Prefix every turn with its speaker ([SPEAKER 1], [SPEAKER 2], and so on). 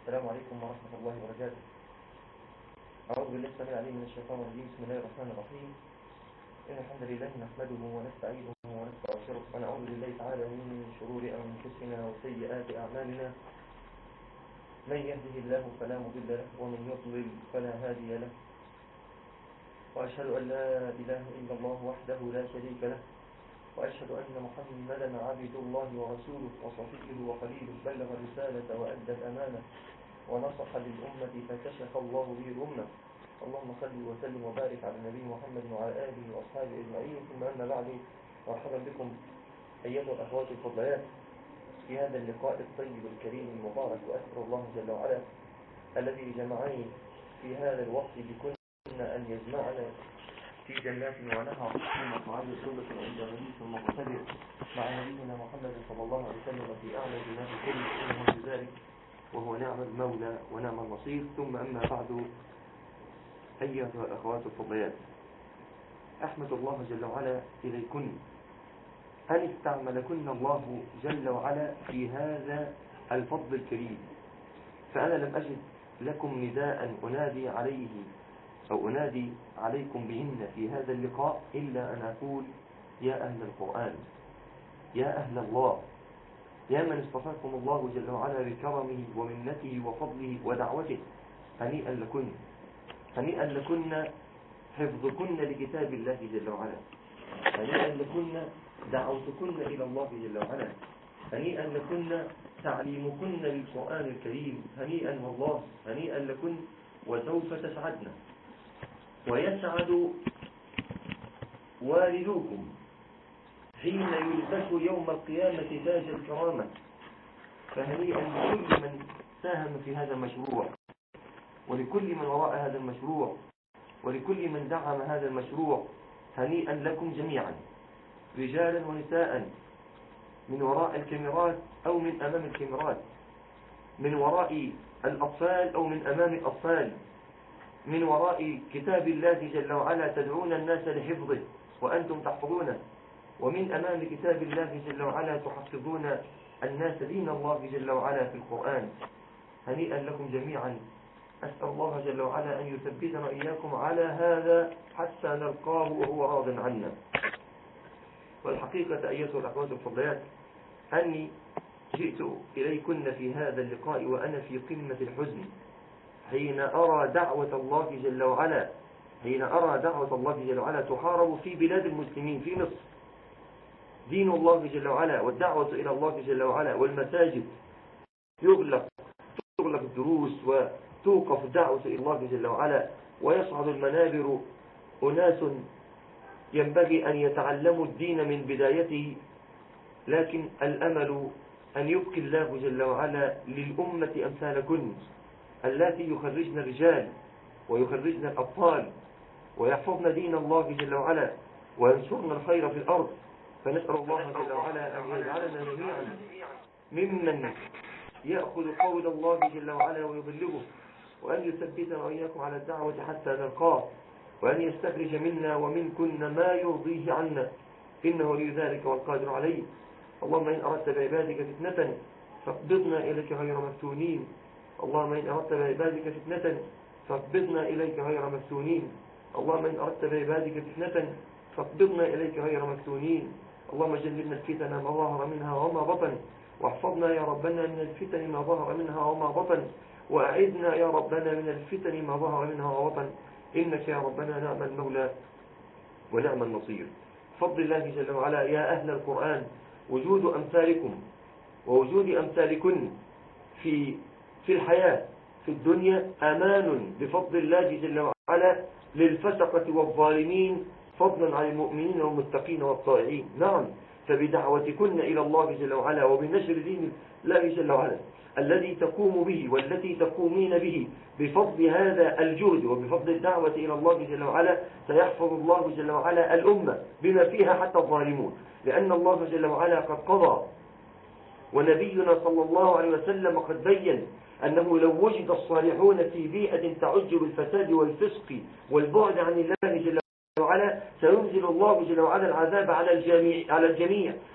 [SPEAKER 1] السلام عليكم ورحمة الله وبركاته. أعوذ بالله السميع العليم من الشيطان الرجيم. بسم الله الرحمن الرحيم. إن الحمد لله نحمده ونستعينه ونستغفره ونعوذ بالله تعالى من شرور أنفسنا وسيئات أعمالنا. من يهده الله فلا مضل له ومن يضلل فلا هادي له. وأشهد أن لا إله إلا الله وحده لا شريك له. وأشهد أن محمدا عبد الله ورسوله وصفيه وخليله بلغ الرسالة وأدى الأمانة ونصح للأمة فكشف الله به الأمة اللهم صل وسلم وبارك على النبي محمد وعلى آله وأصحابه أجمعين. ثم أما بعد مرحبا بكم أيها الأخوات الفضليات في هذا اللقاء الطيب الكريم المبارك وأسأل الله جل وعلا الذي جمعني في هذا الوقت بكنا أن يجمعنا في جنات ونهر ثم تعالى سورة عند غني ثم مقتدر مع نبينا محمد صلى الله عليه وسلم في أعلى جنات كل إنه بذلك وهو نعم المولى ونعم النصير. ثم أما بعد أيها الأخوات الفضليات أحمد الله جل وعلا إليكن. أن استعملكن الله جل وعلا في هذا الفضل الكريم؟ فأنا لم أجد لكم نداء أنادي عليه. أو أنادي عليكم بهن في هذا اللقاء إلا أن أقول يا أهل القرآن يا أهل الله يا من اصطفاكم الله جل وعلا بكرمه ومنته وفضله ودعوته. هنيئا لكن هنيئا لكن حفظكن لكتاب الله جل وعلا. هنيئا لكن دعوتكن إلى الله جل وعلا. هنيئا لكن تعليمكن للقرآن الكريم. هنيئا والله هنيئا لكن وسوف تسعدن ويسعد والدوكم حين يلبس يوم القيامة تاج الكرامة. فهنيئا لكل من ساهم في هذا المشروع ولكل من وراء هذا المشروع ولكل من دعم هذا المشروع. هنيئا لكم جميعا رجالا ونساء من وراء الكاميرات أو من أمام الكاميرات من وراء الأطفال أو من أمام الأطفال. من وراء كتاب الله جل وعلا تدعون الناس لحفظه وأنتم تحفظونه. ومن أمام كتاب الله جل وعلا تحفظون الناس دين الله جل وعلا في القرآن. هنيئا لكم جميعا. أسأل الله جل وعلا أن يثبتنا إياكم على هذا حتى نلقاه وهو راض عنا. والحقيقة أيها الأخوات الفضليات أني جئت إليكن في هذا اللقاء وأنا في قمة الحزن. حين أرى دعوة الله جل وعلا حين أرى دعوة الله جل وعلا تحارب في بلاد المسلمين في مصر. دين الله جل وعلا والدعوة إلى الله جل وعلا والمساجد يغلق تغلق الدروس وتوقف الدعوة إلى الله جل وعلا ويصعد المنابر. أناس ينبغي أن يتعلموا الدين من بدايته لكن الأمل أن يبقي الله جل وعلا للأمة أمثالكن. التي يخرجن الرجال ويخرجن الأبطال ويحفظن دين الله جل وعلا وينشرن الخير في الأرض. فنسأل الله جل وعلا أن يجعلنا جميعا ممن يأخذ قول الله جل وعلا ويبلغه وأن يثبتنا وإياكم على الدعوة حتى نلقاه وأن يستخرج منا ومنكن ما يرضيه عنا. إنه لي ذلك والقادر عليه. اللهم إن أردت بعبادك فتنة فاقبضنا إليك غير مفتونين. اللهم إن أردت بعبادك فتنة فاقبضنا إليك غير مفتونين. اللهم إن أردت بعبادك فتنة فاقبضنا إليك غير مفتونين. اللهم جنبنا الفتن ما ظهر منها وما بطن. واحفظنا يا ربنا من الفتن ما ظهر منها وما بطن. وأعذنا يا ربنا من الفتن ما ظهر منها وما بطن. إنك يا ربنا نعم المولى ونعم النصير. فضل الله جل وعلا يا أهل القرآن وجود أمثالكم ووجود أمثالكن في في الحياة في الدنيا أمان بفضل الله جل وعلا للفسقة والظالمين فضلا عن المؤمنين والمتقين والطائعين. نعم فبدعوتكن إلى الله جل وعلا وبنشر دين الله جل وعلا الذي تقوم به والتي تقومين به. بفضل هذا الجهد وبفضل الدعوة إلى الله جل وعلا سيحفظ الله جل وعلا الأمة بما فيها حتى الظالمون. لأن الله جل وعلا قد قضى ونبينا صلى الله عليه وسلم قد بين أنه لو وجد الصالحون في بيئة تعج بالفساد والفسق والبعد عن الله جل وعلا سينزل الله جل وعلا العذاب على الجميع, على الجميع.